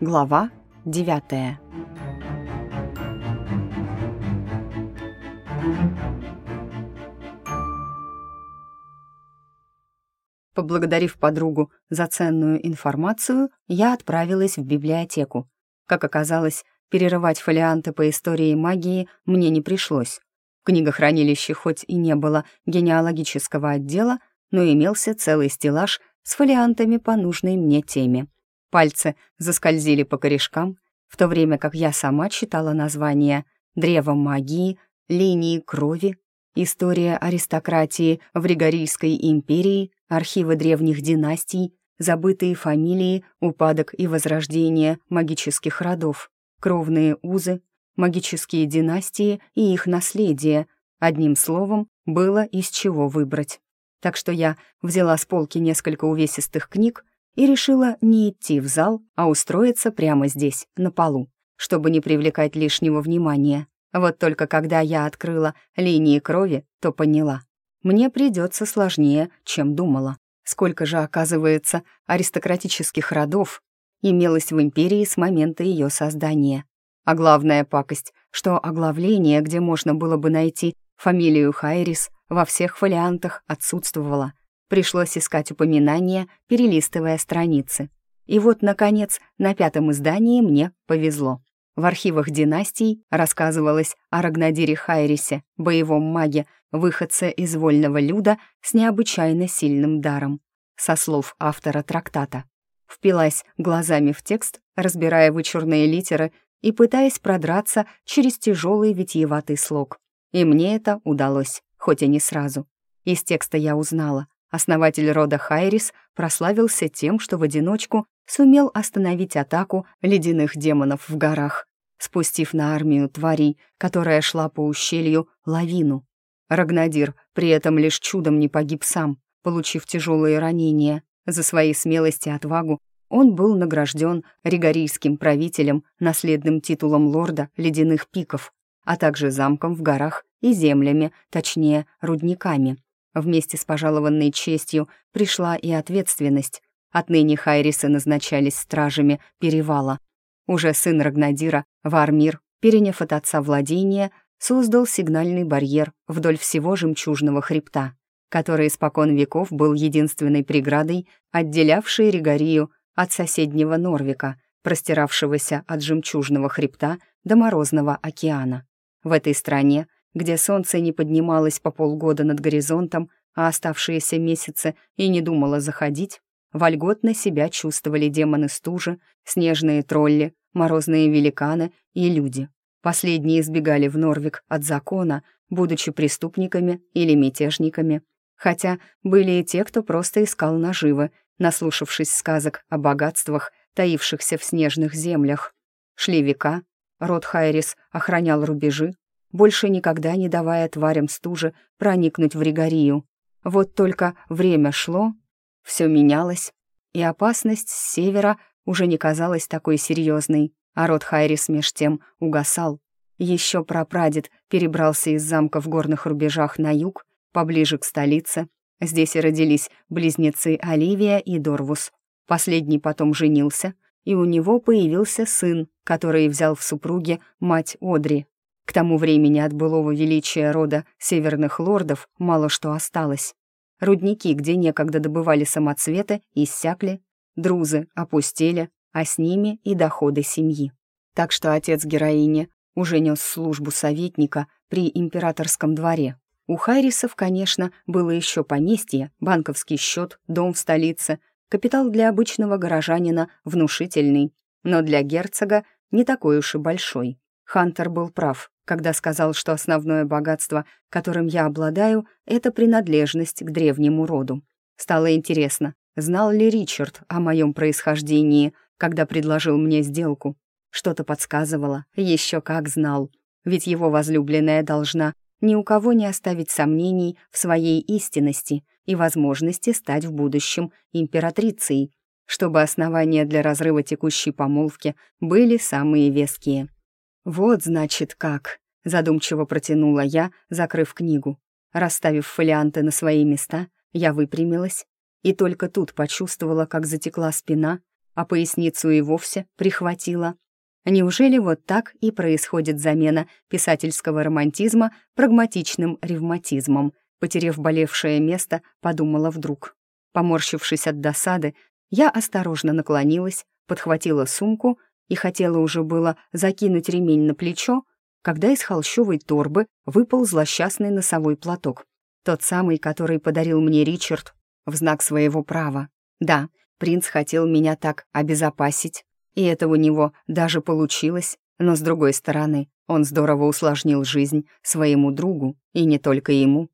Глава 9 Поблагодарив подругу за ценную информацию, я отправилась в библиотеку. Как оказалось, перерывать фолианты по истории магии мне не пришлось. В книгохранилище хоть и не было генеалогического отдела, но имелся целый стеллаж с фолиантами по нужной мне теме. Пальцы заскользили по корешкам, в то время как я сама читала названия «Древо магии», «Линии крови», «История аристократии в Ригорийской империи», «Архивы древних династий», «Забытые фамилии», «Упадок и возрождение магических родов», «Кровные узы», «Магические династии и их наследие». Одним словом, было из чего выбрать. Так что я взяла с полки несколько увесистых книг и решила не идти в зал, а устроиться прямо здесь, на полу, чтобы не привлекать лишнего внимания. Вот только когда я открыла линии крови, то поняла. Мне придется сложнее, чем думала. Сколько же, оказывается, аристократических родов имелось в империи с момента ее создания. А главная пакость, что оглавление, где можно было бы найти фамилию Хайрис, во всех фолиантах отсутствовало — Пришлось искать упоминания, перелистывая страницы. И вот, наконец, на пятом издании мне повезло. В архивах династий рассказывалось о Рагнадире Хайрисе, боевом маге, выходце из вольного люда с необычайно сильным даром. Со слов автора трактата. Впилась глазами в текст, разбирая вычурные литеры и пытаясь продраться через тяжелый витиеватый слог. И мне это удалось, хоть и не сразу. Из текста я узнала, Основатель рода Хайрис прославился тем, что в одиночку сумел остановить атаку ледяных демонов в горах, спустив на армию тварей, которая шла по ущелью, лавину. Рагнадир при этом лишь чудом не погиб сам, получив тяжелые ранения. За свои смелость и отвагу он был награжден ригорийским правителем, наследным титулом лорда ледяных пиков, а также замком в горах и землями, точнее, рудниками. Вместе с пожалованной честью пришла и ответственность. Отныне Хайрисы назначались стражами перевала. Уже сын Рагнадира, Вармир, переняв от отца владения, создал сигнальный барьер вдоль всего жемчужного хребта, который испокон веков был единственной преградой, отделявшей Ригорию от соседнего Норвика, простиравшегося от жемчужного хребта до Морозного океана. В этой стране где солнце не поднималось по полгода над горизонтом, а оставшиеся месяцы и не думало заходить, вольготно себя чувствовали демоны стужи, снежные тролли, морозные великаны и люди. Последние избегали в Норвик от закона, будучи преступниками или мятежниками. Хотя были и те, кто просто искал наживы, наслушавшись сказок о богатствах, таившихся в снежных землях. Шли века, род Хайрис охранял рубежи, больше никогда не давая тварям стужи проникнуть в Ригорию. Вот только время шло, все менялось, и опасность с севера уже не казалась такой серьезной, а род Хайрис меж тем угасал. Еще прапрадед перебрался из замка в горных рубежах на юг, поближе к столице. Здесь и родились близнецы Оливия и Дорвус. Последний потом женился, и у него появился сын, который взял в супруге мать Одри. К тому времени от былого величия рода северных лордов мало что осталось. Рудники, где некогда добывали самоцветы, иссякли, друзы опустели, а с ними и доходы семьи. Так что отец героини уже нес службу советника при императорском дворе. У Хайрисов, конечно, было еще поместье, банковский счет, дом в столице, капитал для обычного горожанина внушительный, но для герцога не такой уж и большой. Хантер был прав когда сказал, что основное богатство, которым я обладаю, это принадлежность к древнему роду. Стало интересно, знал ли Ричард о моем происхождении, когда предложил мне сделку. Что-то подсказывало, еще как знал. Ведь его возлюбленная должна ни у кого не оставить сомнений в своей истинности и возможности стать в будущем императрицей, чтобы основания для разрыва текущей помолвки были самые веские. «Вот, значит, как», — задумчиво протянула я, закрыв книгу. Расставив фолианты на свои места, я выпрямилась и только тут почувствовала, как затекла спина, а поясницу и вовсе прихватило. Неужели вот так и происходит замена писательского романтизма прагматичным ревматизмом? Потерев болевшее место, подумала вдруг. Поморщившись от досады, я осторожно наклонилась, подхватила сумку и хотела уже было закинуть ремень на плечо, когда из холщовой торбы выпал злосчастный носовой платок. Тот самый, который подарил мне Ричард в знак своего права. Да, принц хотел меня так обезопасить, и это у него даже получилось, но с другой стороны, он здорово усложнил жизнь своему другу, и не только ему.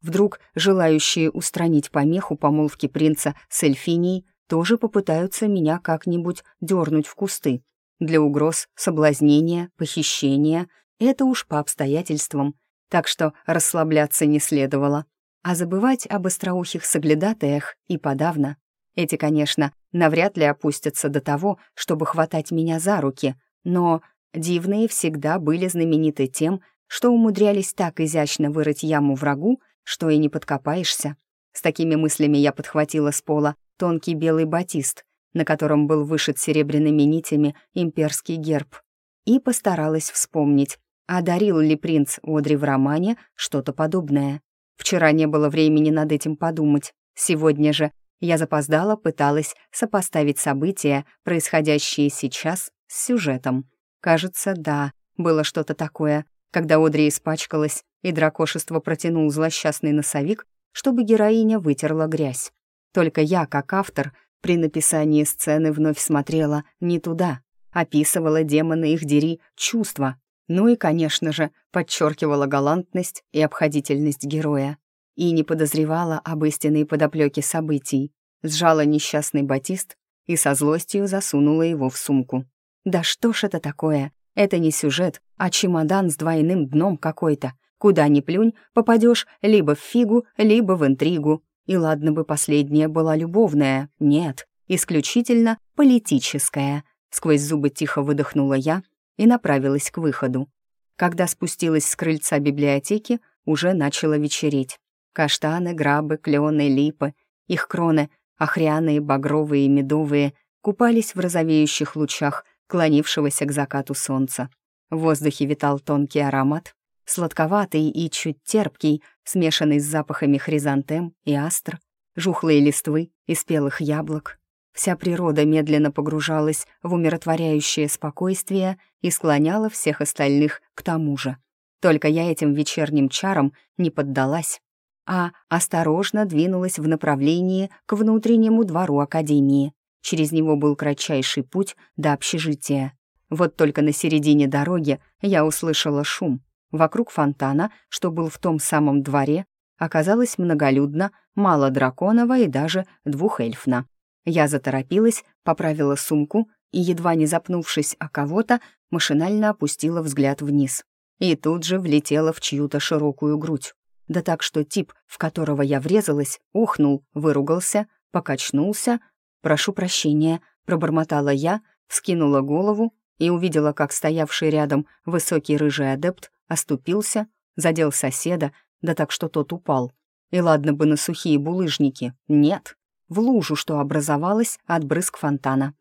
Вдруг желающие устранить помеху помолвки принца с Эльфинией тоже попытаются меня как-нибудь дернуть в кусты. Для угроз, соблазнения, похищения — это уж по обстоятельствам, так что расслабляться не следовало. А забывать об остроухих соглядатаях и подавно. Эти, конечно, навряд ли опустятся до того, чтобы хватать меня за руки, но дивные всегда были знамениты тем, что умудрялись так изящно вырыть яму врагу, что и не подкопаешься. С такими мыслями я подхватила с пола тонкий белый батист, на котором был вышит серебряными нитями имперский герб, и постаралась вспомнить, одарил ли принц Одри в романе что-то подобное. Вчера не было времени над этим подумать. Сегодня же я запоздала пыталась сопоставить события, происходящие сейчас, с сюжетом. Кажется, да, было что-то такое, когда Одри испачкалась, и дракошество протянул злосчастный носовик, чтобы героиня вытерла грязь. Только я, как автор, при написании сцены вновь смотрела не туда, описывала демоны их дери чувства, ну и, конечно же, подчеркивала галантность и обходительность героя. И не подозревала об истинной подоплеке событий. Сжала несчастный батист и со злостью засунула его в сумку. Да что ж это такое? Это не сюжет, а чемодан с двойным дном какой-то, Куда ни плюнь, попадешь либо в фигу, либо в интригу. И ладно бы последняя была любовная, нет, исключительно политическая. Сквозь зубы тихо выдохнула я и направилась к выходу. Когда спустилась с крыльца библиотеки, уже начало вечереть. Каштаны, грабы, клены, липы, их кроны, охряные, багровые и медовые, купались в розовеющих лучах клонившегося к закату солнца. В воздухе витал тонкий аромат, сладковатый и чуть терпкий, смешанный с запахами хризантем и астр, жухлые листвы и спелых яблок. Вся природа медленно погружалась в умиротворяющее спокойствие и склоняла всех остальных к тому же. Только я этим вечерним чарам не поддалась, а осторожно двинулась в направлении к внутреннему двору Академии. Через него был кратчайший путь до общежития. Вот только на середине дороги я услышала шум, Вокруг фонтана, что был в том самом дворе, оказалось многолюдно, мало драконова и даже двухэльфна. Я заторопилась, поправила сумку и, едва не запнувшись о кого-то, машинально опустила взгляд вниз. И тут же влетела в чью-то широкую грудь. Да так, что тип, в которого я врезалась, охнул, выругался, покачнулся. «Прошу прощения», — пробормотала я, вскинула голову и увидела, как стоявший рядом высокий рыжий адепт оступился, задел соседа, да так что тот упал. И ладно бы на сухие булыжники, нет, в лужу, что образовалась от брызг фонтана.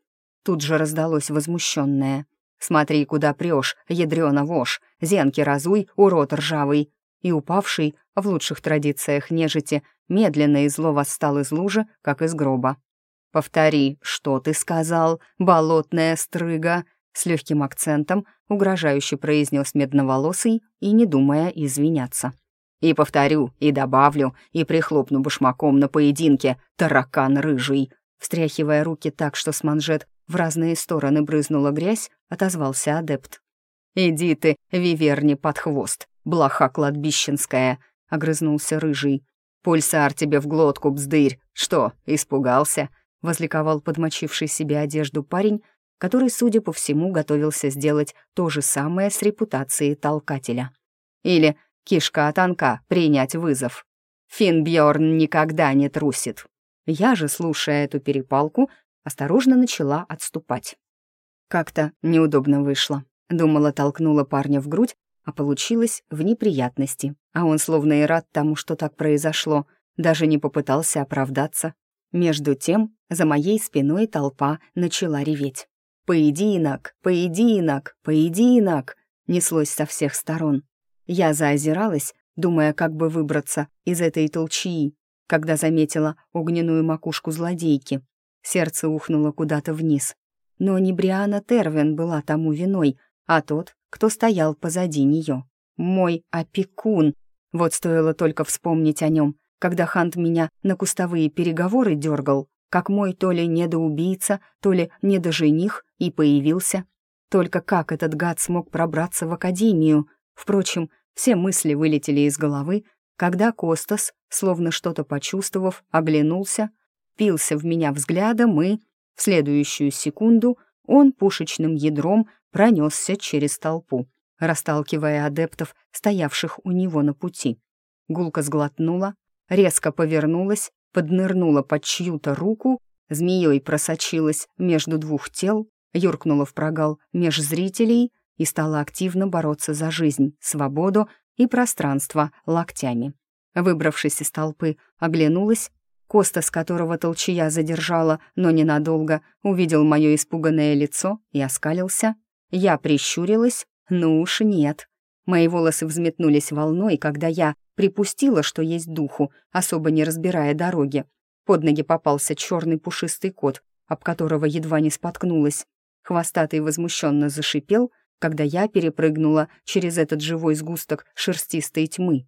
Тут же раздалось возмущенное. «Смотри, куда прешь, ядрёна вошь, зенки разуй, урод ржавый!» И упавший, в лучших традициях нежити, медленно и зло восстал из лужи, как из гроба. «Повтори, что ты сказал, болотная стрыга?» С легким акцентом угрожающе произнес медноволосый и не думая извиняться. «И повторю, и добавлю, и прихлопну башмаком на поединке, таракан рыжий!» Встряхивая руки так, что с манжет в разные стороны брызнула грязь, отозвался адепт. «Иди ты, виверни под хвост, блоха кладбищенская!» — огрызнулся рыжий. «Пульсар тебе в глотку, бздырь! Что, испугался?» — возликовал подмочивший себе одежду парень, который, судя по всему, готовился сделать то же самое с репутацией толкателя. Или кишка танка принять вызов. Финбьорн никогда не трусит. Я же, слушая эту перепалку, осторожно начала отступать. Как-то неудобно вышло. Думала, толкнула парня в грудь, а получилось в неприятности. А он словно и рад тому, что так произошло, даже не попытался оправдаться. Между тем, за моей спиной толпа начала реветь. «Поединок! Поединок! Поединок!» неслось со всех сторон. Я заозиралась, думая, как бы выбраться из этой толчии, когда заметила огненную макушку злодейки. Сердце ухнуло куда-то вниз. Но не Бриана Тервин была тому виной, а тот, кто стоял позади нее. Мой опекун. Вот стоило только вспомнить о нем, когда Хант меня на кустовые переговоры дергал, как мой то ли недоубийца, то ли недожених и появился. Только как этот гад смог пробраться в академию? Впрочем, все мысли вылетели из головы, когда Костас, словно что-то почувствовав, оглянулся, пился в меня взглядом и, в следующую секунду, он пушечным ядром пронесся через толпу, расталкивая адептов, стоявших у него на пути. Гулка сглотнула, резко повернулась поднырнула под чью-то руку, змеей просочилась между двух тел, юркнула в прогал меж зрителей и стала активно бороться за жизнь, свободу и пространство локтями. Выбравшись из толпы, оглянулась, Коста, с которого толчья задержала, но ненадолго, увидел мое испуганное лицо и оскалился. Я прищурилась, ну уж нет. Мои волосы взметнулись волной, когда я, Припустила, что есть духу, особо не разбирая дороги. Под ноги попался черный пушистый кот, об которого едва не споткнулась. Хвостатый возмущенно зашипел, когда я перепрыгнула через этот живой сгусток шерстистой тьмы.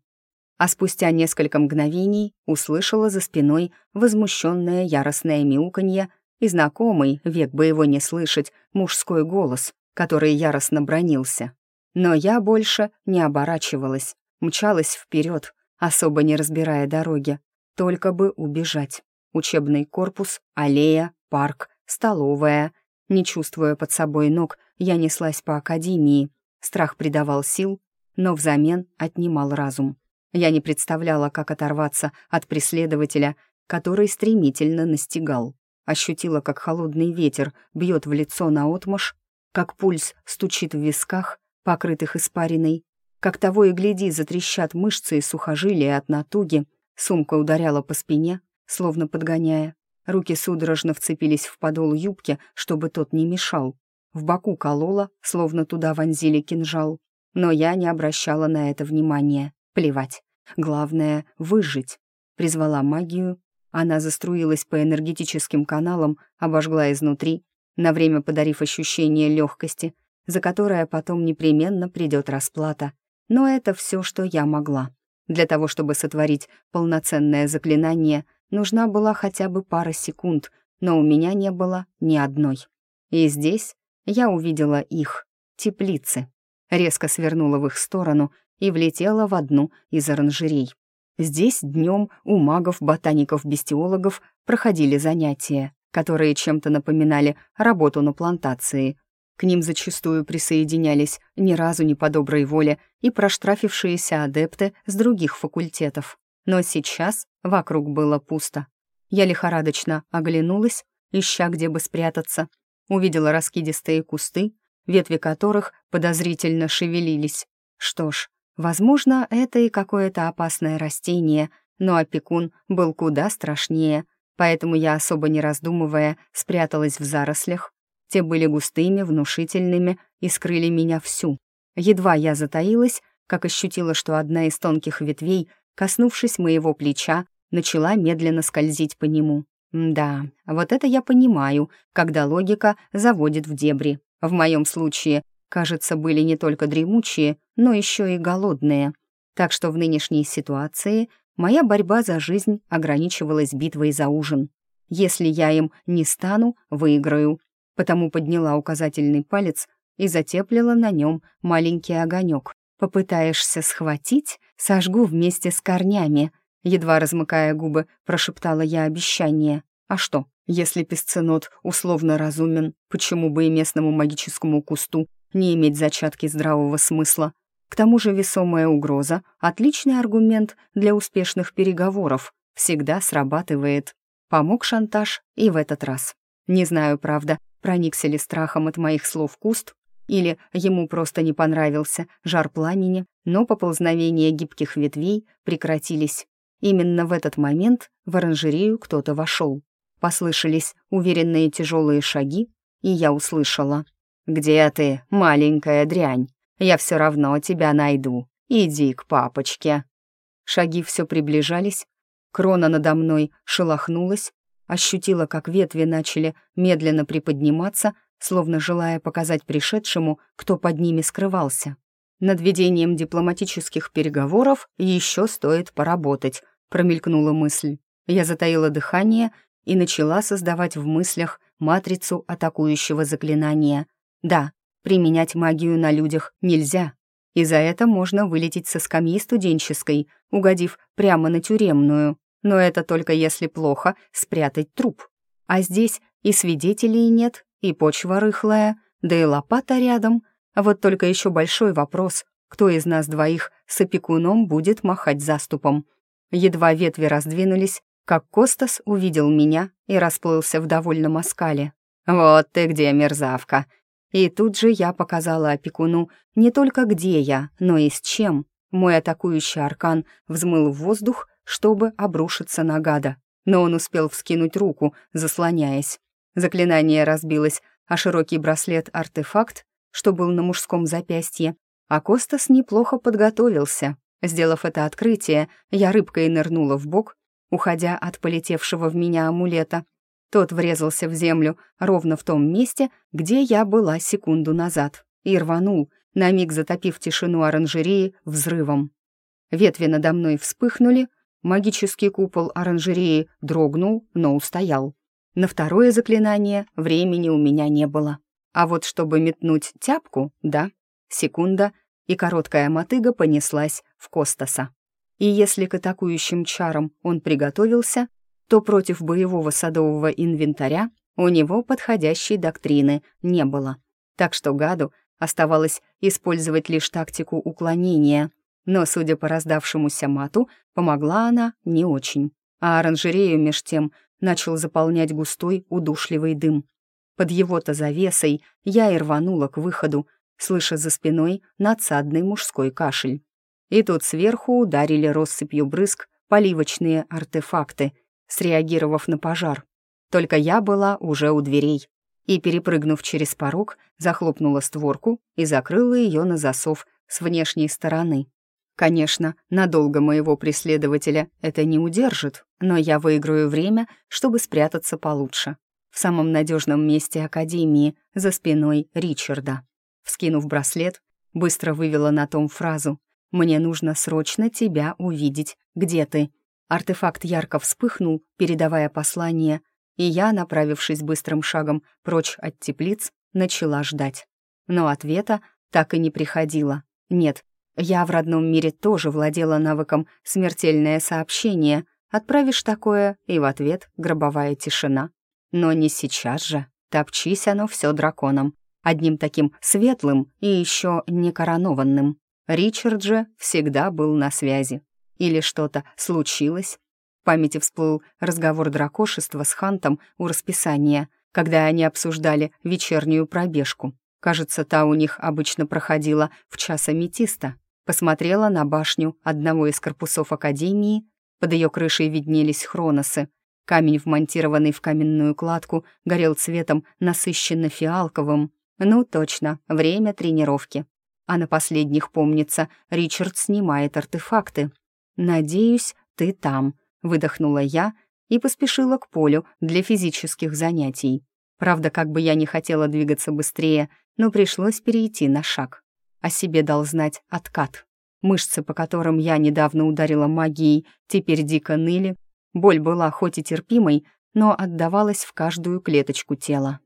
А спустя несколько мгновений услышала за спиной возмущенное яростное мяуканье и знакомый, век бы его не слышать, мужской голос, который яростно бронился. Но я больше не оборачивалась, Мчалась вперед, особо не разбирая дороги, только бы убежать. Учебный корпус, аллея, парк, столовая. Не чувствуя под собой ног, я неслась по академии. Страх придавал сил, но взамен отнимал разум. Я не представляла, как оторваться от преследователя, который стремительно настигал. Ощутила, как холодный ветер бьет в лицо наотмашь, как пульс стучит в висках, покрытых испариной, как того и гляди, затрещат мышцы и сухожилия от натуги. Сумка ударяла по спине, словно подгоняя. Руки судорожно вцепились в подол юбки, чтобы тот не мешал. В боку колола, словно туда вонзили кинжал. Но я не обращала на это внимания. Плевать. Главное — выжить. Призвала магию. Она заструилась по энергетическим каналам, обожгла изнутри, на время подарив ощущение легкости, за которое потом непременно придет расплата. Но это все, что я могла. Для того, чтобы сотворить полноценное заклинание, нужна была хотя бы пара секунд, но у меня не было ни одной. И здесь я увидела их, теплицы. Резко свернула в их сторону и влетела в одну из оранжерей. Здесь днем у магов, ботаников, бестиологов проходили занятия, которые чем-то напоминали работу на плантации, к ним зачастую присоединялись ни разу не по доброй воле и проштрафившиеся адепты с других факультетов. Но сейчас вокруг было пусто. Я лихорадочно оглянулась, ища где бы спрятаться. Увидела раскидистые кусты, ветви которых подозрительно шевелились. Что ж, возможно, это и какое-то опасное растение, но опекун был куда страшнее, поэтому я, особо не раздумывая, спряталась в зарослях те были густыми, внушительными и скрыли меня всю. Едва я затаилась, как ощутила, что одна из тонких ветвей, коснувшись моего плеча, начала медленно скользить по нему. Да, вот это я понимаю, когда логика заводит в дебри. В моем случае, кажется, были не только дремучие, но еще и голодные. Так что в нынешней ситуации моя борьба за жизнь ограничивалась битвой за ужин. Если я им не стану, выиграю потому подняла указательный палец и затеплила на нем маленький огонек. «Попытаешься схватить, сожгу вместе с корнями», едва размыкая губы, прошептала я обещание. «А что, если песценот условно разумен, почему бы и местному магическому кусту не иметь зачатки здравого смысла? К тому же весомая угроза — отличный аргумент для успешных переговоров, всегда срабатывает. Помог шантаж и в этот раз. Не знаю, правда, проникся ли страхом от моих слов куст, или ему просто не понравился жар пламени, но поползновения гибких ветвей прекратились. Именно в этот момент в оранжерею кто-то вошел. послышались уверенные тяжелые шаги, и я услышала. «Где ты, маленькая дрянь? Я все равно тебя найду. Иди к папочке». Шаги все приближались, крона надо мной шелохнулась, ощутила, как ветви начали медленно приподниматься, словно желая показать пришедшему, кто под ними скрывался. Над ведением дипломатических переговоров еще стоит поработать, промелькнула мысль. Я затаила дыхание и начала создавать в мыслях матрицу атакующего заклинания. Да, применять магию на людях нельзя, и за это можно вылететь со скамьи студенческой, угодив прямо на тюремную. Но это только если плохо спрятать труп. А здесь и свидетелей нет, и почва рыхлая, да и лопата рядом. Вот только еще большой вопрос, кто из нас двоих с опекуном будет махать заступом. Едва ветви раздвинулись, как Костас увидел меня и расплылся в довольном оскале. «Вот ты где, мерзавка!» И тут же я показала опекуну не только где я, но и с чем. Мой атакующий аркан взмыл в воздух, чтобы обрушиться на гада, но он успел вскинуть руку, заслоняясь. Заклинание разбилось, а широкий браслет-артефакт, что был на мужском запястье, а Костас неплохо подготовился. Сделав это открытие, я рыбкой нырнула в бок, уходя от полетевшего в меня амулета. Тот врезался в землю ровно в том месте, где я была секунду назад, и рванул, на миг затопив тишину оранжереи взрывом. Ветви надо мной вспыхнули, магический купол оранжереи дрогнул, но устоял. На второе заклинание времени у меня не было. А вот чтобы метнуть тяпку, да, секунда, и короткая мотыга понеслась в Костаса. И если к атакующим чарам он приготовился, то против боевого садового инвентаря у него подходящей доктрины не было. Так что гаду оставалось использовать лишь тактику уклонения, но, судя по раздавшемуся мату, помогла она не очень. А оранжерею меж тем начал заполнять густой удушливый дым. Под его-то завесой я и рванула к выходу, слыша за спиной надсадный мужской кашель. И тут сверху ударили россыпью брызг поливочные артефакты, среагировав на пожар. Только я была уже у дверей и, перепрыгнув через порог, захлопнула створку и закрыла ее на засов с внешней стороны. Конечно, надолго моего преследователя это не удержит, но я выиграю время, чтобы спрятаться получше. В самом надежном месте Академии, за спиной Ричарда. Вскинув браслет, быстро вывела на том фразу мне нужно срочно тебя увидеть. Где ты?» Артефакт ярко вспыхнул, передавая послание, и я, направившись быстрым шагом прочь от теплиц, начала ждать. Но ответа так и не приходило. Нет, я в родном мире тоже владела навыком «смертельное сообщение». Отправишь такое, и в ответ гробовая тишина. Но не сейчас же. Топчись оно все драконом. Одним таким светлым и еще не коронованным. Ричард же всегда был на связи. Или что-то случилось. В памяти всплыл разговор дракошества с Хантом у расписания, когда они обсуждали вечернюю пробежку. Кажется, та у них обычно проходила в час аметиста. Посмотрела на башню одного из корпусов Академии. Под ее крышей виднелись хроносы. Камень, вмонтированный в каменную кладку, горел цветом насыщенно фиалковым. Ну, точно, время тренировки а на последних, помнится, Ричард снимает артефакты. «Надеюсь, ты там», — выдохнула я и поспешила к полю для физических занятий. Правда, как бы я не хотела двигаться быстрее, но пришлось перейти на шаг. О себе дал знать откат. Мышцы, по которым я недавно ударила магией, теперь дико ныли. Боль была хоть и терпимой, но отдавалась в каждую клеточку тела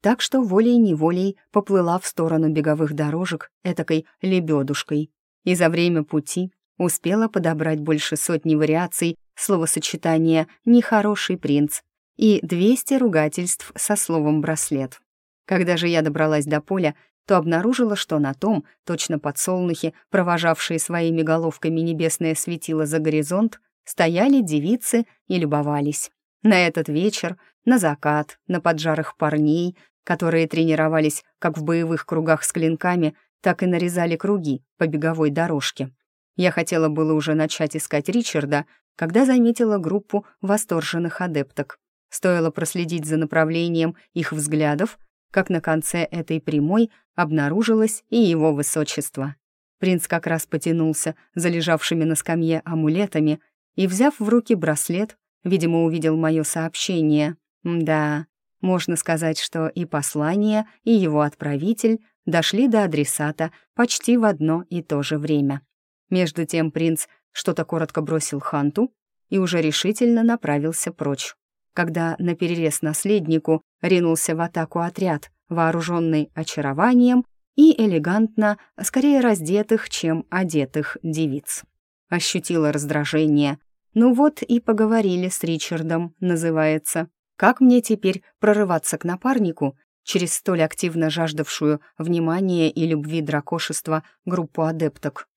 так что волей-неволей поплыла в сторону беговых дорожек этакой лебедушкой. И за время пути успела подобрать больше сотни вариаций словосочетания «нехороший принц» и 200 ругательств со словом «браслет». Когда же я добралась до поля, то обнаружила, что на том, точно подсолнухи, провожавшие своими головками небесное светило за горизонт, стояли девицы и любовались. На этот вечер, на закат, на поджарых парней, которые тренировались как в боевых кругах с клинками, так и нарезали круги по беговой дорожке. Я хотела было уже начать искать Ричарда, когда заметила группу восторженных адепток. Стоило проследить за направлением их взглядов, как на конце этой прямой обнаружилось и его высочество. Принц как раз потянулся за лежавшими на скамье амулетами и, взяв в руки браслет, видимо, увидел мое сообщение. Да, можно сказать, что и послание, и его отправитель дошли до адресата почти в одно и то же время. Между тем принц что-то коротко бросил Ханту и уже решительно направился прочь. Когда на перерез наследнику ринулся в атаку отряд, вооруженный очарованием и элегантно, скорее раздетых, чем одетых девиц. Ощутила раздражение. Ну вот и поговорили с Ричардом, называется. Как мне теперь прорываться к напарнику через столь активно жаждавшую внимания и любви дракошества группу адепток?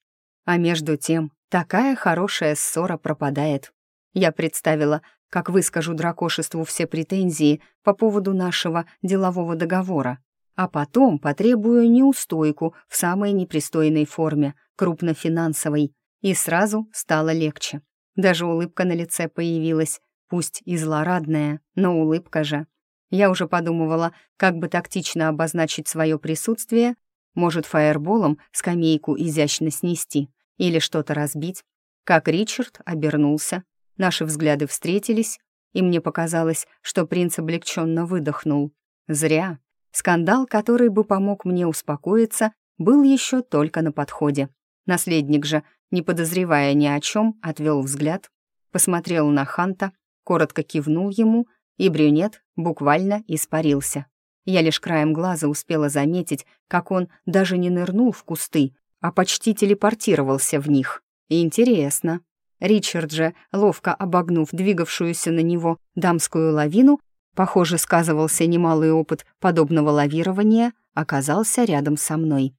А между тем, такая хорошая ссора пропадает. Я представила, как выскажу дракошеству все претензии по поводу нашего делового договора, а потом потребую неустойку в самой непристойной форме, крупнофинансовой, и сразу стало легче. Даже улыбка на лице появилась, пусть и злорадная, но улыбка же. Я уже подумывала, как бы тактично обозначить свое присутствие, может, фаерболом скамейку изящно снести или что-то разбить. Как Ричард обернулся, наши взгляды встретились, и мне показалось, что принц облегченно выдохнул. Зря. Скандал, который бы помог мне успокоиться, был еще только на подходе. Наследник же, не подозревая ни о чем, отвел взгляд, посмотрел на Ханта коротко кивнул ему, и брюнет буквально испарился. Я лишь краем глаза успела заметить, как он даже не нырнул в кусты, а почти телепортировался в них. Интересно. Ричард же, ловко обогнув двигавшуюся на него дамскую лавину, похоже, сказывался немалый опыт подобного лавирования, оказался рядом со мной.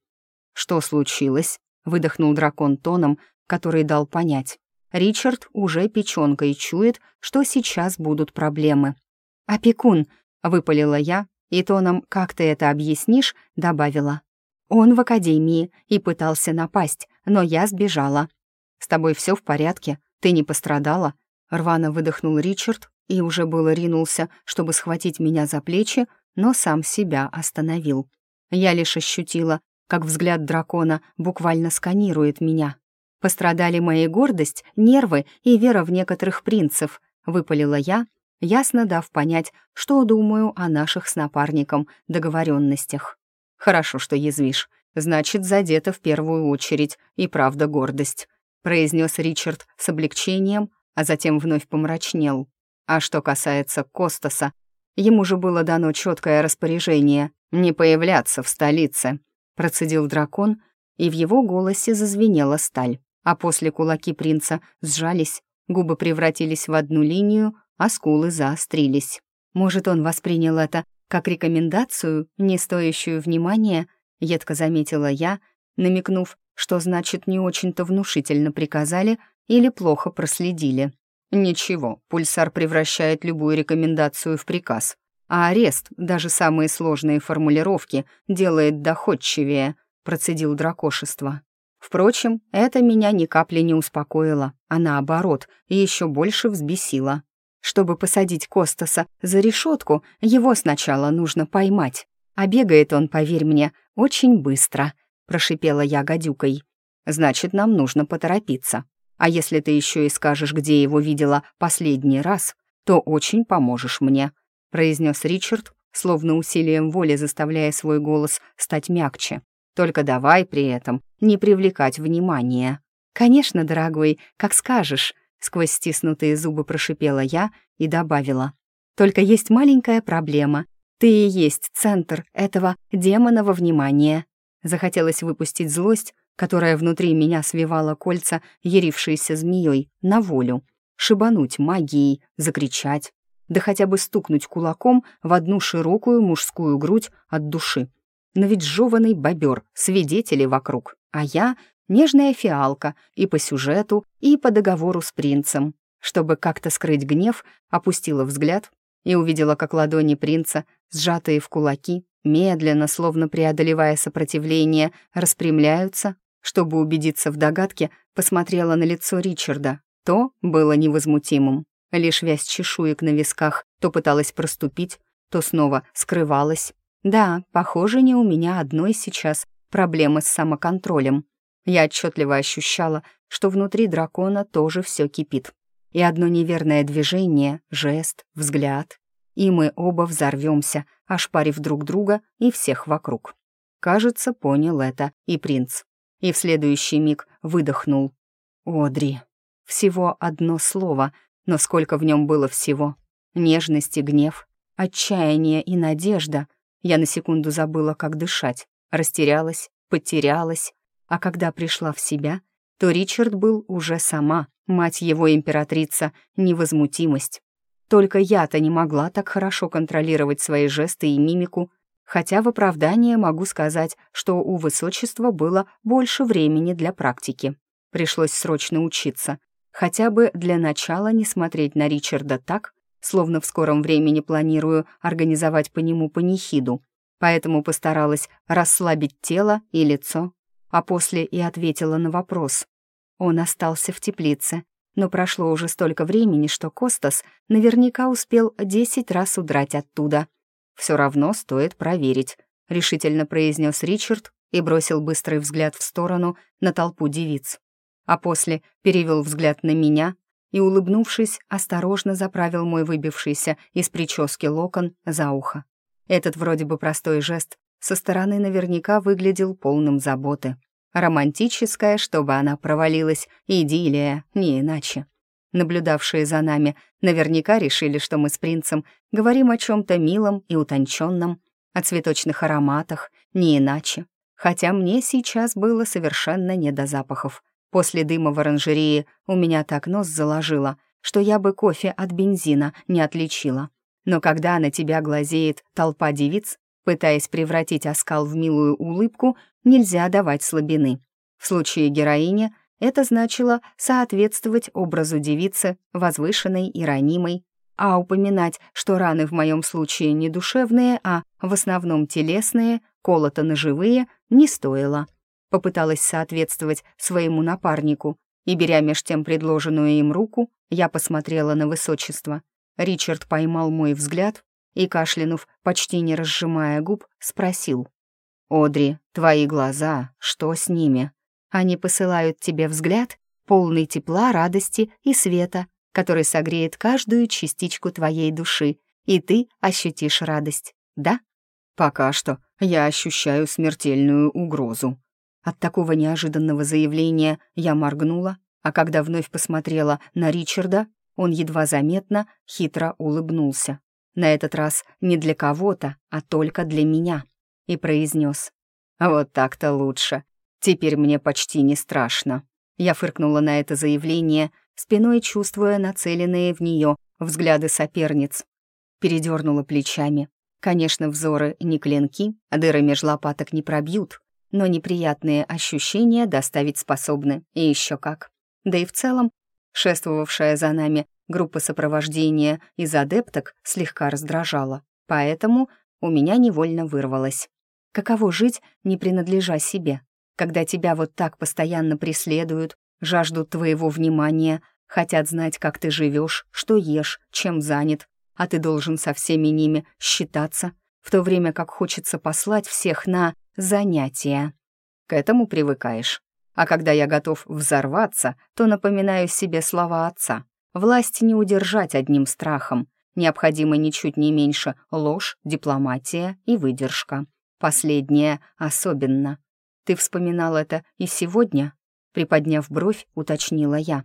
«Что случилось?» — выдохнул дракон тоном, который дал понять. Ричард уже печенкой чует, что сейчас будут проблемы. «Опекун», — выпалила я, и тоном «как ты это объяснишь?» добавила. «Он в академии и пытался напасть, но я сбежала». «С тобой все в порядке? Ты не пострадала?» Рвано выдохнул Ричард и уже было ринулся, чтобы схватить меня за плечи, но сам себя остановил. Я лишь ощутила, как взгляд дракона буквально сканирует меня. Пострадали моя гордость, нервы и вера в некоторых принцев, выпалила я, ясно дав понять, что думаю о наших с напарником договоренностях. Хорошо, что язвишь. Значит, задета в первую очередь и правда гордость, произнес Ричард с облегчением, а затем вновь помрачнел. А что касается Костаса, ему же было дано четкое распоряжение не появляться в столице, процедил дракон, и в его голосе зазвенела сталь а после кулаки принца сжались, губы превратились в одну линию, а скулы заострились. Может, он воспринял это как рекомендацию, не стоящую внимания, едко заметила я, намекнув, что значит не очень-то внушительно приказали или плохо проследили. Ничего, пульсар превращает любую рекомендацию в приказ, а арест, даже самые сложные формулировки, делает доходчивее, процедил дракошество. Впрочем, это меня ни капли не успокоило, а наоборот, еще больше взбесило. Чтобы посадить Костаса за решетку, его сначала нужно поймать. А бегает он, поверь мне, очень быстро, прошипела я гадюкой. Значит, нам нужно поторопиться. А если ты еще и скажешь, где его видела последний раз, то очень поможешь мне», — произнес Ричард, словно усилием воли заставляя свой голос стать мягче. Только давай при этом не привлекать внимания. «Конечно, дорогой, как скажешь», — сквозь стиснутые зубы прошипела я и добавила. «Только есть маленькая проблема. Ты и есть центр этого демонового внимания». Захотелось выпустить злость, которая внутри меня свивала кольца, ярившиеся змеей, на волю. Шибануть магией, закричать, да хотя бы стукнуть кулаком в одну широкую мужскую грудь от души, но ведь жеванный бобер, свидетели вокруг, а я — нежная фиалка и по сюжету, и по договору с принцем. Чтобы как-то скрыть гнев, опустила взгляд и увидела, как ладони принца, сжатые в кулаки, медленно, словно преодолевая сопротивление, распрямляются. Чтобы убедиться в догадке, посмотрела на лицо Ричарда. То было невозмутимым. Лишь вязь чешуек на висках то пыталась проступить, то снова скрывалась. Да, похоже, не у меня одной сейчас проблемы с самоконтролем. Я отчетливо ощущала, что внутри дракона тоже все кипит. И одно неверное движение, жест, взгляд, и мы оба взорвемся, ошпарив друг друга и всех вокруг. Кажется, понял это и принц. И в следующий миг выдохнул. «Одри». Всего одно слово, но сколько в нем было всего. Нежность и гнев, отчаяние и надежда. Я на секунду забыла, как дышать, растерялась, потерялась. А когда пришла в себя, то Ричард был уже сама, мать его императрица, невозмутимость. Только я-то не могла так хорошо контролировать свои жесты и мимику, хотя в оправдание могу сказать, что у высочества было больше времени для практики. Пришлось срочно учиться, хотя бы для начала не смотреть на Ричарда так, словно в скором времени планирую организовать по нему панихиду, поэтому постаралась расслабить тело и лицо, а после и ответила на вопрос. Он остался в теплице, но прошло уже столько времени, что Костас наверняка успел десять раз удрать оттуда. «Все равно стоит проверить», — решительно произнес Ричард и бросил быстрый взгляд в сторону на толпу девиц. А после перевел взгляд на меня и, улыбнувшись, осторожно заправил мой выбившийся из прически локон за ухо. Этот вроде бы простой жест со стороны наверняка выглядел полным заботы. Романтическая, чтобы она провалилась, идиллия, не иначе. Наблюдавшие за нами наверняка решили, что мы с принцем говорим о чем то милом и утонченном, о цветочных ароматах, не иначе. Хотя мне сейчас было совершенно не до запахов. После дыма в оранжерее у меня так нос заложило, что я бы кофе от бензина не отличила. Но когда на тебя глазеет толпа девиц, пытаясь превратить оскал в милую улыбку, нельзя давать слабины. В случае героини это значило соответствовать образу девицы, возвышенной и ранимой, а упоминать, что раны в моем случае не душевные, а в основном телесные, колото-ножевые, не стоило. Попыталась соответствовать своему напарнику, и, беря меж тем предложенную им руку, я посмотрела на высочество. Ричард поймал мой взгляд и, кашлянув, почти не разжимая губ, спросил. «Одри, твои глаза, что с ними? Они посылают тебе взгляд, полный тепла, радости и света, который согреет каждую частичку твоей души, и ты ощутишь радость, да?» «Пока что я ощущаю смертельную угрозу». От такого неожиданного заявления я моргнула, а когда вновь посмотрела на Ричарда, он едва заметно хитро улыбнулся. На этот раз не для кого-то, а только для меня и произнес. «Вот так-то лучше. Теперь мне почти не страшно». Я фыркнула на это заявление, спиной чувствуя нацеленные в нее взгляды соперниц. Передернула плечами. Конечно, взоры не клинки, а дыры меж лопаток не пробьют, но неприятные ощущения доставить способны, и еще как. Да и в целом, шествовавшая за нами группа сопровождения из адепток слегка раздражала, поэтому у меня невольно вырвалось. Каково жить, не принадлежа себе, когда тебя вот так постоянно преследуют, жаждут твоего внимания, хотят знать, как ты живешь, что ешь, чем занят, а ты должен со всеми ними считаться, в то время как хочется послать всех на занятия. К этому привыкаешь. А когда я готов взорваться, то напоминаю себе слова отца. Власть не удержать одним страхом. Необходимо ничуть не меньше ложь, дипломатия и выдержка. Последнее особенно. Ты вспоминал это и сегодня? Приподняв бровь, уточнила я.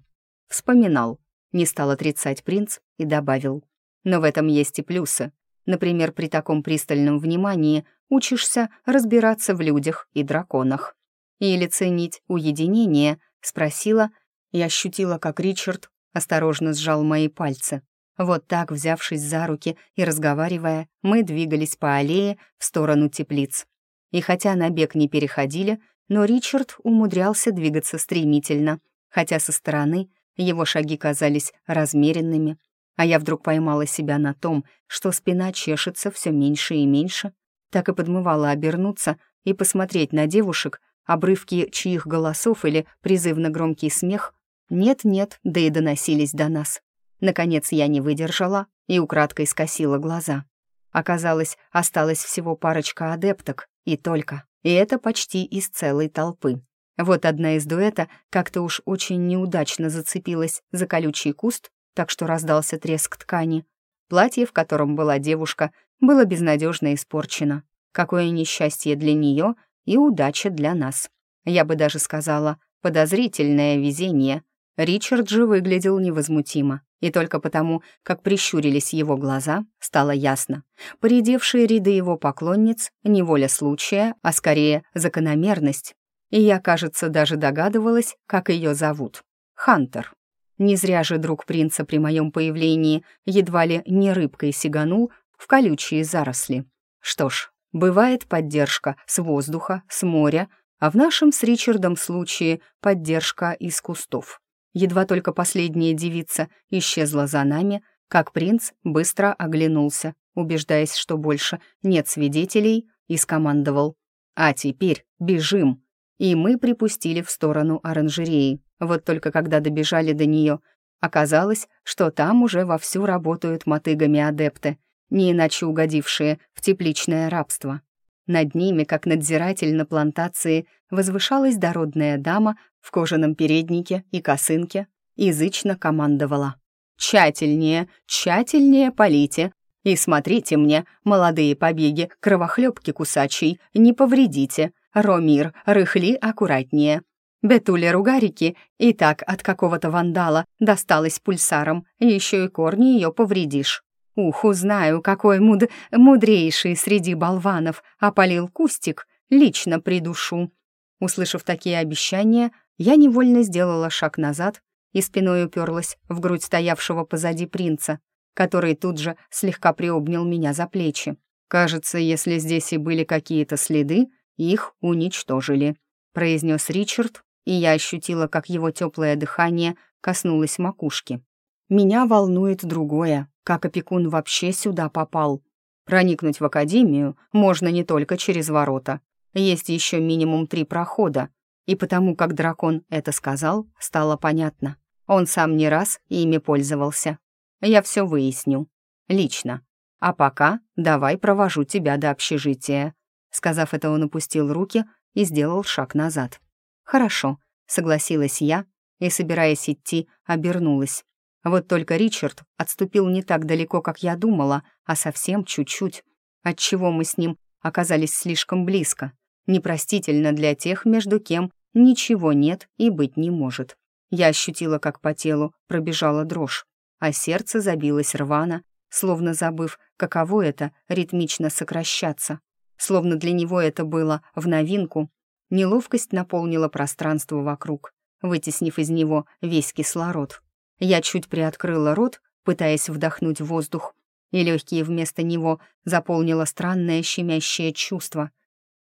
Вспоминал. Не стал отрицать принц и добавил. Но в этом есть и плюсы. Например, при таком пристальном внимании учишься разбираться в людях и драконах. Или ценить уединение, спросила и ощутила, как Ричард осторожно сжал мои пальцы. Вот так, взявшись за руки и разговаривая, мы двигались по аллее в сторону теплиц. И хотя на бег не переходили, но Ричард умудрялся двигаться стремительно, хотя со стороны его шаги казались размеренными, а я вдруг поймала себя на том, что спина чешется все меньше и меньше, так и подмывала обернуться и посмотреть на девушек, обрывки чьих голосов или призывно громкий смех нет-нет, да и доносились до нас. Наконец я не выдержала и украдкой скосила глаза. Оказалось, осталось всего парочка адепток, и только. И это почти из целой толпы. Вот одна из дуэта как-то уж очень неудачно зацепилась за колючий куст, так что раздался треск ткани. Платье, в котором была девушка, было безнадежно испорчено. Какое несчастье для нее и удача для нас. Я бы даже сказала, подозрительное везение. Ричард же выглядел невозмутимо, и только потому, как прищурились его глаза, стало ясно. Поредевшие ряды его поклонниц — не воля случая, а скорее закономерность. И я, кажется, даже догадывалась, как ее зовут. Хантер. Не зря же друг принца при моем появлении едва ли не рыбкой сиганул в колючие заросли. Что ж, бывает поддержка с воздуха, с моря, а в нашем с Ричардом случае поддержка из кустов. Едва только последняя девица исчезла за нами, как принц быстро оглянулся, убеждаясь, что больше нет свидетелей, и скомандовал. «А теперь бежим!» И мы припустили в сторону оранжереи. Вот только когда добежали до нее, оказалось, что там уже вовсю работают мотыгами адепты, не иначе угодившие в тепличное рабство. Над ними, как надзиратель на плантации, возвышалась дородная дама в кожаном переднике и косынке, язычно командовала. «Тщательнее, тщательнее полите, и смотрите мне, молодые побеги, кровохлебки кусачей, не повредите, Ромир, рыхли аккуратнее». Бетуле Ругарики и так от какого-то вандала досталась пульсаром, еще и корни ее повредишь. Ух, узнаю, какой муд... мудрейший среди болванов опалил кустик, лично придушу». Услышав такие обещания, я невольно сделала шаг назад и спиной уперлась в грудь стоявшего позади принца, который тут же слегка приобнял меня за плечи. «Кажется, если здесь и были какие-то следы, их уничтожили», — произнес Ричард, и я ощутила, как его теплое дыхание коснулось макушки. «Меня волнует другое как опекун вообще сюда попал. Проникнуть в академию можно не только через ворота. Есть еще минимум три прохода. И потому, как дракон это сказал, стало понятно. Он сам не раз ими пользовался. Я все выясню. Лично. А пока давай провожу тебя до общежития. Сказав это, он опустил руки и сделал шаг назад. «Хорошо», — согласилась я и, собираясь идти, обернулась. Вот только Ричард отступил не так далеко, как я думала, а совсем чуть-чуть, отчего мы с ним оказались слишком близко. Непростительно для тех, между кем ничего нет и быть не может. Я ощутила, как по телу пробежала дрожь, а сердце забилось рвано, словно забыв, каково это ритмично сокращаться. Словно для него это было в новинку. Неловкость наполнила пространство вокруг, вытеснив из него весь кислород. Я чуть приоткрыла рот, пытаясь вдохнуть воздух, и легкие вместо него заполнило странное щемящее чувство,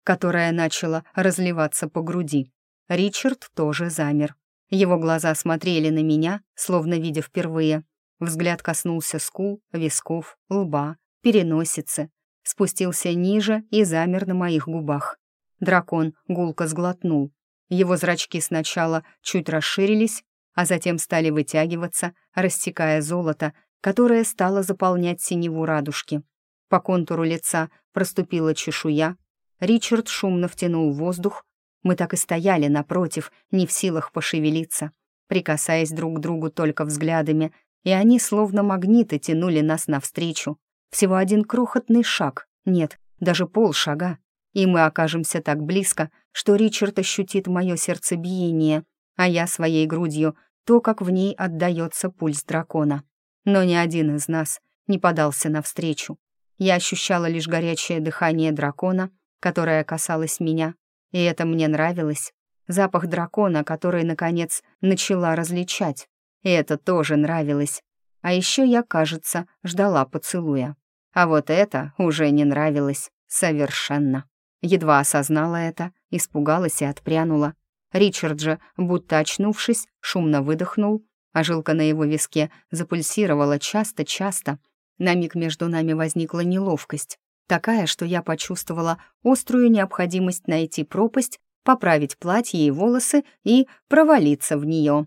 которое начало разливаться по груди. Ричард тоже замер. Его глаза смотрели на меня, словно видя впервые. Взгляд коснулся скул, висков, лба, переносицы, спустился ниже и замер на моих губах. Дракон гулко сглотнул. Его зрачки сначала чуть расширились, а затем стали вытягиваться, растекая золото, которое стало заполнять синеву радужки. По контуру лица проступила чешуя. Ричард шумно втянул воздух. Мы так и стояли напротив, не в силах пошевелиться, прикасаясь друг к другу только взглядами, и они словно магниты тянули нас навстречу. Всего один крохотный шаг, нет, даже полшага, и мы окажемся так близко, что Ричард ощутит мое сердцебиение, а я своей грудью то, как в ней отдается пульс дракона. Но ни один из нас не подался навстречу. Я ощущала лишь горячее дыхание дракона, которое касалось меня, и это мне нравилось. Запах дракона, который, наконец, начала различать. И это тоже нравилось. А еще я, кажется, ждала поцелуя. А вот это уже не нравилось. Совершенно. Едва осознала это, испугалась и отпрянула. Ричард же, будто очнувшись, шумно выдохнул, а жилка на его виске запульсировала часто-часто. На миг между нами возникла неловкость, такая, что я почувствовала острую необходимость найти пропасть, поправить платье и волосы и провалиться в нее.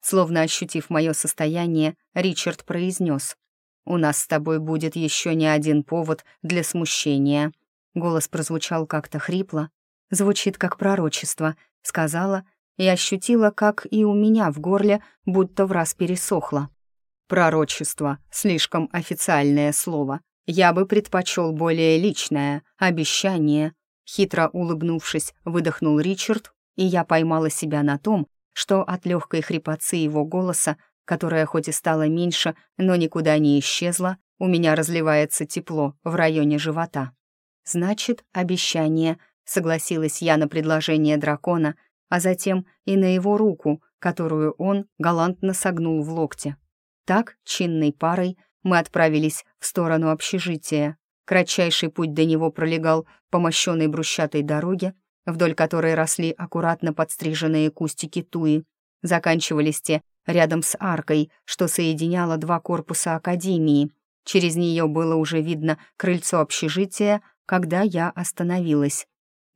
Словно ощутив мое состояние, Ричард произнес. «У нас с тобой будет еще не один повод для смущения». Голос прозвучал как-то хрипло. «Звучит как пророчество», — сказала, и ощутила, как и у меня в горле будто в раз пересохло. «Пророчество — слишком официальное слово. Я бы предпочел более личное, обещание». Хитро улыбнувшись, выдохнул Ричард, и я поймала себя на том, что от легкой хрипотцы его голоса, которая хоть и стала меньше, но никуда не исчезла, у меня разливается тепло в районе живота. «Значит, обещание», — согласилась я на предложение дракона, а затем и на его руку, которую он галантно согнул в локте. Так, чинной парой, мы отправились в сторону общежития. Кратчайший путь до него пролегал по мощенной брусчатой дороге, вдоль которой росли аккуратно подстриженные кустики туи. Заканчивались те рядом с аркой, что соединяло два корпуса академии. Через нее было уже видно крыльцо общежития, когда я остановилась.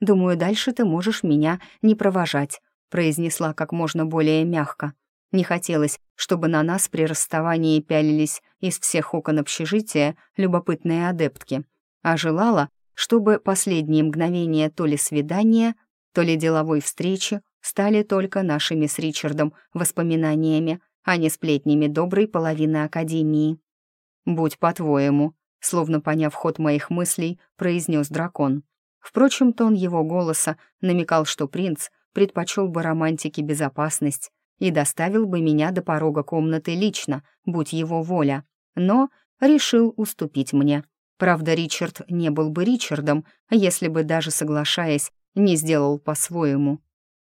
«Думаю, дальше ты можешь меня не провожать», произнесла как можно более мягко. Не хотелось, чтобы на нас при расставании пялились из всех окон общежития любопытные адептки, а желала, чтобы последние мгновения то ли свидания, то ли деловой встречи стали только нашими с Ричардом воспоминаниями, а не сплетнями доброй половины Академии. «Будь по-твоему», словно поняв ход моих мыслей, произнес дракон. Впрочем, тон его голоса намекал, что принц предпочел бы романтике безопасность, и доставил бы меня до порога комнаты лично, будь его воля. Но решил уступить мне. Правда, Ричард не был бы Ричардом, если бы, даже соглашаясь, не сделал по-своему.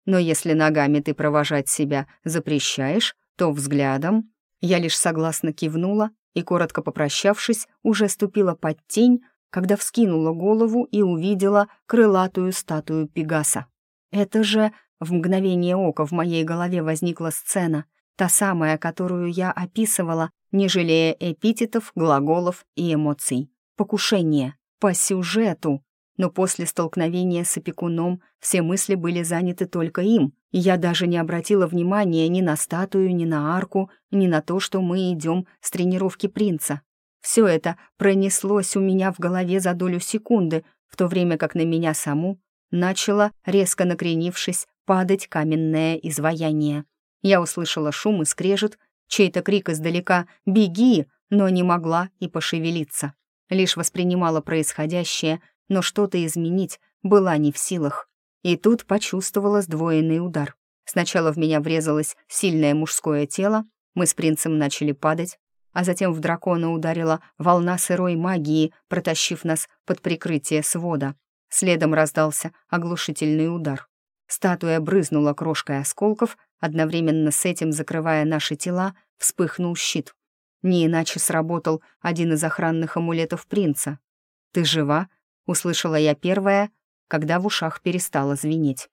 Но если ногами ты провожать себя запрещаешь, то взглядом... Я лишь согласно кивнула и, коротко попрощавшись, уже ступила под тень, когда вскинула голову и увидела крылатую статую Пегаса. Это же в мгновение ока в моей голове возникла сцена, та самая, которую я описывала, не жалея эпитетов, глаголов и эмоций. Покушение. По сюжету. Но после столкновения с опекуном все мысли были заняты только им, и я даже не обратила внимания ни на статую, ни на арку, ни на то, что мы идем с тренировки принца. Все это пронеслось у меня в голове за долю секунды, в то время как на меня саму начало, резко накренившись, падать каменное изваяние. Я услышала шум и скрежет, чей-то крик издалека «Беги!», но не могла и пошевелиться. Лишь воспринимала происходящее, но что-то изменить была не в силах. И тут почувствовала сдвоенный удар. Сначала в меня врезалось сильное мужское тело, мы с принцем начали падать, а затем в дракона ударила волна сырой магии, протащив нас под прикрытие свода. Следом раздался оглушительный удар. Статуя брызнула крошкой осколков, одновременно с этим закрывая наши тела, вспыхнул щит. Не иначе сработал один из охранных амулетов принца. «Ты жива?» — услышала я первая, когда в ушах перестало звенеть.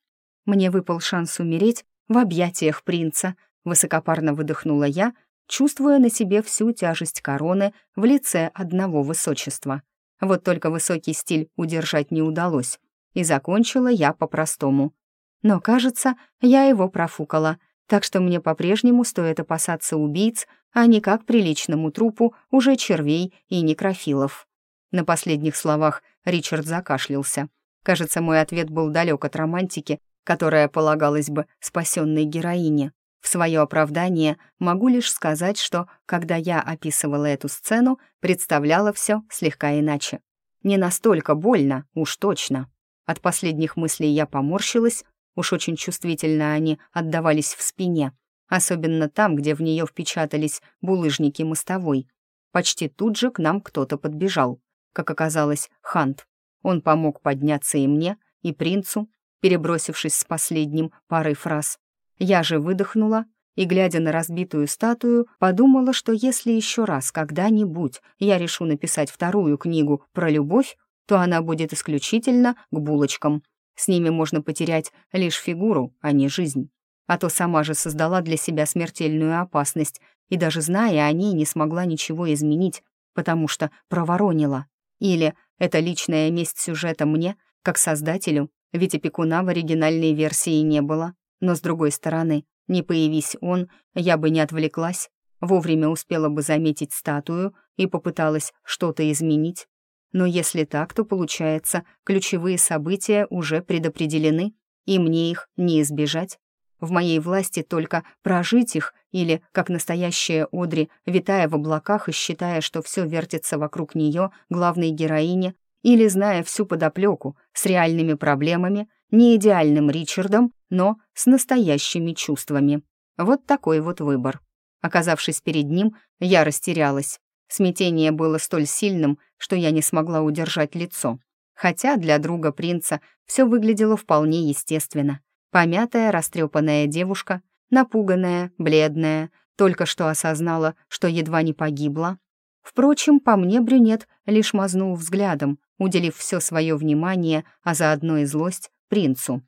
Мне выпал шанс умереть в объятиях принца, высокопарно выдохнула я, чувствуя на себе всю тяжесть короны в лице одного высочества. Вот только высокий стиль удержать не удалось, и закончила я по-простому. Но, кажется, я его профукала, так что мне по-прежнему стоит опасаться убийц, а не как приличному трупу уже червей и некрофилов. На последних словах Ричард закашлялся. Кажется, мой ответ был далек от романтики, которая полагалась бы спасенной героине. В свое оправдание могу лишь сказать, что, когда я описывала эту сцену, представляла все слегка иначе. Не настолько больно, уж точно. От последних мыслей я поморщилась, Уж очень чувствительно они отдавались в спине, особенно там, где в нее впечатались булыжники мостовой. Почти тут же к нам кто-то подбежал. Как оказалось, Хант. Он помог подняться и мне, и принцу, перебросившись с последним парой фраз. Я же выдохнула и, глядя на разбитую статую, подумала, что если еще раз когда-нибудь я решу написать вторую книгу про любовь, то она будет исключительно к булочкам, с ними можно потерять лишь фигуру, а не жизнь. А то сама же создала для себя смертельную опасность и даже зная о ней не смогла ничего изменить, потому что проворонила. Или это личная месть сюжета мне, как создателю, ведь опекуна в оригинальной версии не было. Но с другой стороны, не появись он, я бы не отвлеклась. вовремя успела бы заметить статую и попыталась что-то изменить. Но если так, то получается, ключевые события уже предопределены, и мне их не избежать. В моей власти только прожить их или, как настоящая Одри, витая в облаках и считая, что все вертится вокруг нее, главной героини, или зная всю подоплеку с реальными проблемами, не идеальным Ричардом, но с настоящими чувствами. Вот такой вот выбор. Оказавшись перед ним, я растерялась. Смятение было столь сильным, что я не смогла удержать лицо. Хотя для друга принца все выглядело вполне естественно. Помятая, растрепанная девушка, напуганная, бледная, только что осознала, что едва не погибла. Впрочем, по мне брюнет лишь мазнул взглядом, уделив все свое внимание, а заодно и злость, принцу.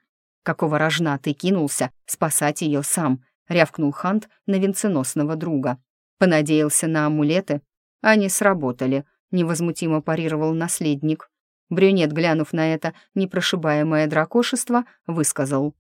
«Какого рожна ты кинулся спасать ее сам?» — рявкнул Хант на венценосного друга. Понадеялся на амулеты. Они сработали, невозмутимо парировал наследник. Брюнет, глянув на это непрошибаемое дракошество, высказал.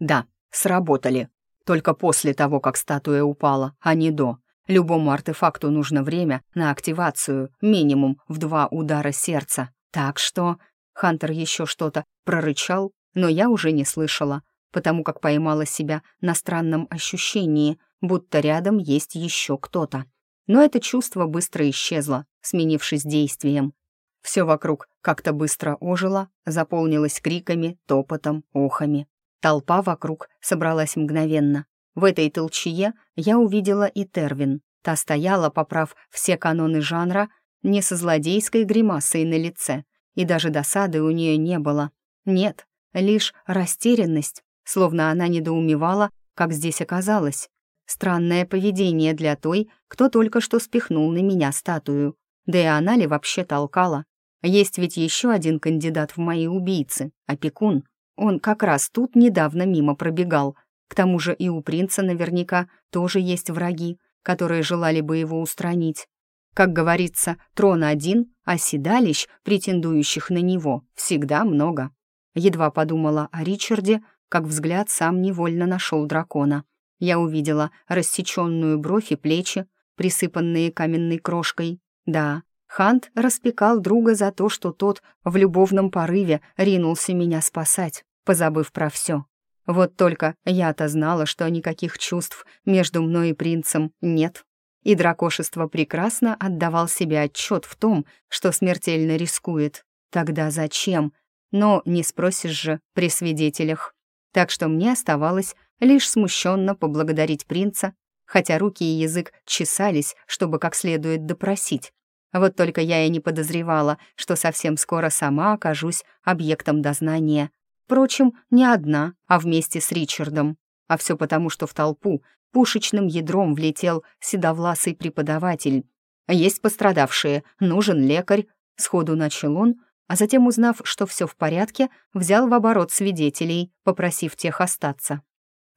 «Да, сработали. Только после того, как статуя упала, а не до. Любому артефакту нужно время на активацию, минимум в два удара сердца. Так что...» Хантер еще что-то прорычал, но я уже не слышала, потому как поймала себя на странном ощущении, будто рядом есть еще кто-то. Но это чувство быстро исчезло, сменившись действием. Все вокруг как-то быстро ожило, заполнилось криками, топотом, охами. Толпа вокруг собралась мгновенно. В этой толчье я увидела и Тервин. Та стояла, поправ все каноны жанра, не со злодейской гримасой на лице, и даже досады у нее не было. Нет, лишь растерянность, словно она недоумевала, как здесь оказалось. Странное поведение для той, кто только что спихнул на меня статую. Да и она ли вообще толкала? Есть ведь еще один кандидат в мои убийцы, опекун. Он как раз тут недавно мимо пробегал. К тому же и у принца наверняка тоже есть враги, которые желали бы его устранить. Как говорится, трон один, а седалищ, претендующих на него, всегда много. Едва подумала о Ричарде, как взгляд сам невольно нашел дракона. Я увидела рассеченную бровь и плечи, присыпанные каменной крошкой. Да, Хант распекал друга за то, что тот в любовном порыве ринулся меня спасать, позабыв про все. Вот только я-то знала, что никаких чувств между мной и принцем нет. И дракошество прекрасно отдавал себе отчет в том, что смертельно рискует. Тогда зачем? Но не спросишь же при свидетелях. Так что мне оставалось лишь смущенно поблагодарить принца, хотя руки и язык чесались, чтобы как следует допросить. Вот только я и не подозревала, что совсем скоро сама окажусь объектом дознания. Впрочем, не одна, а вместе с Ричардом. А все потому, что в толпу пушечным ядром влетел седовласый преподаватель. «Есть пострадавшие, нужен лекарь», — сходу начал он, а затем, узнав, что все в порядке, взял в оборот свидетелей, попросив тех остаться.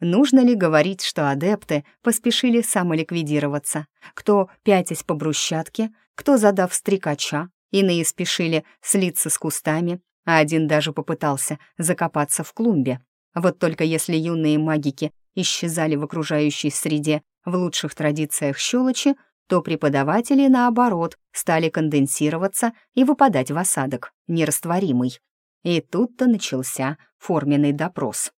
Нужно ли говорить, что адепты поспешили самоликвидироваться? Кто, пятясь по брусчатке, кто, задав стрекача, иные спешили слиться с кустами, а один даже попытался закопаться в клумбе. Вот только если юные магики исчезали в окружающей среде в лучших традициях щелочи, то преподаватели, наоборот, стали конденсироваться и выпадать в осадок, нерастворимый. И тут-то начался форменный допрос.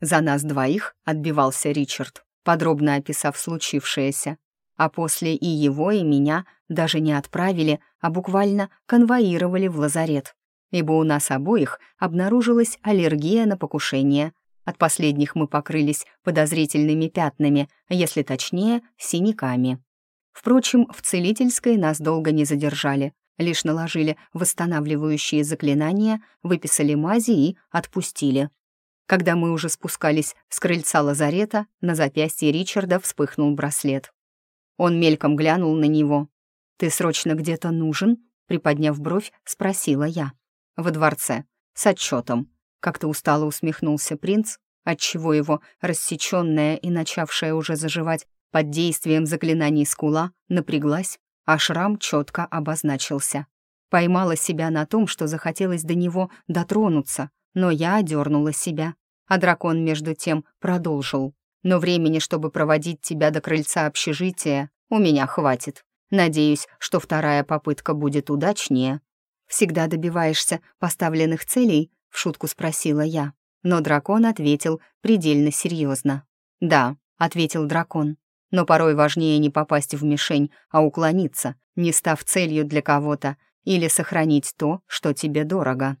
За нас двоих отбивался Ричард, подробно описав случившееся. А после и его, и меня даже не отправили, а буквально конвоировали в лазарет, ибо у нас обоих обнаружилась аллергия на покушение. От последних мы покрылись подозрительными пятнами, если точнее, синяками. Впрочем, в целительской нас долго не задержали, лишь наложили восстанавливающие заклинания, выписали мази и отпустили. Когда мы уже спускались с крыльца лазарета, на запястье Ричарда вспыхнул браслет. Он мельком глянул на него. «Ты срочно где-то нужен?» Приподняв бровь, спросила я. «Во дворце. С отчетом. Как-то устало усмехнулся принц, отчего его рассеченная и начавшая уже заживать под действием заклинаний скула напряглась, а шрам четко обозначился. Поймала себя на том, что захотелось до него дотронуться, но я одернула себя, а дракон между тем продолжил. но времени, чтобы проводить тебя до крыльца общежития, у меня хватит. Надеюсь, что вторая попытка будет удачнее. Всегда добиваешься поставленных целей?» — в шутку спросила я. Но дракон ответил предельно серьезно. «Да», — ответил дракон. «Но порой важнее не попасть в мишень, а уклониться, не став целью для кого-то, или сохранить то, что тебе дорого».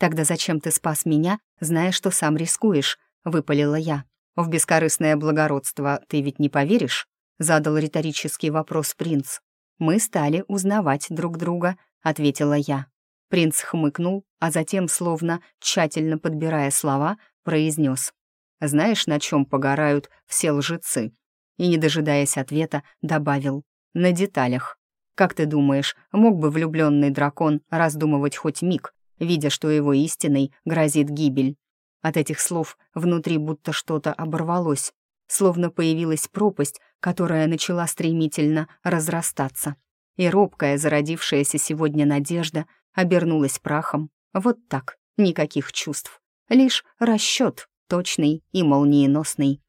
«Тогда зачем ты спас меня, зная, что сам рискуешь?» — выпалила я. «В бескорыстное благородство ты ведь не поверишь?» — задал риторический вопрос принц. «Мы стали узнавать друг друга», — ответила я. Принц хмыкнул, а затем, словно тщательно подбирая слова, произнес. «Знаешь, на чем погорают все лжецы?» И, не дожидаясь ответа, добавил. «На деталях. Как ты думаешь, мог бы влюбленный дракон раздумывать хоть миг, видя, что его истиной грозит гибель?» От этих слов внутри будто что-то оборвалось, словно появилась пропасть, которая начала стремительно разрастаться. И робкая, зародившаяся сегодня надежда — обернулась прахом. Вот так, никаких чувств. Лишь расчет, точный и молниеносный.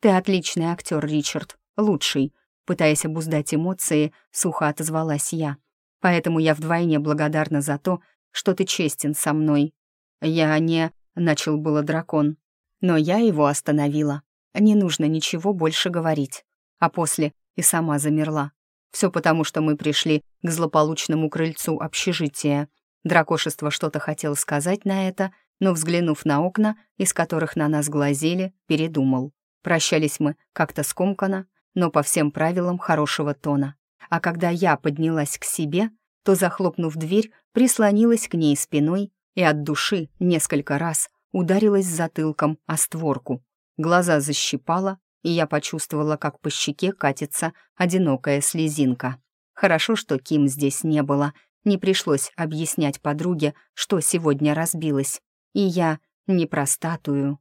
«Ты отличный актер, Ричард, лучший», пытаясь обуздать эмоции, сухо отозвалась я. «Поэтому я вдвойне благодарна за то, что ты честен со мной». «Я не...» — начал было дракон. Но я его остановила. Не нужно ничего больше говорить. А после и сама замерла, все потому, что мы пришли к злополучному крыльцу общежития. Дракошество что-то хотел сказать на это, но, взглянув на окна, из которых на нас глазели, передумал. Прощались мы как-то скомканно, но по всем правилам хорошего тона. А когда я поднялась к себе, то, захлопнув дверь, прислонилась к ней спиной и от души несколько раз ударилась затылком о створку. Глаза защипала, и я почувствовала, как по щеке катится одинокая слезинка. Хорошо, что Ким здесь не было, не пришлось объяснять подруге, что сегодня разбилась. И я не про статую,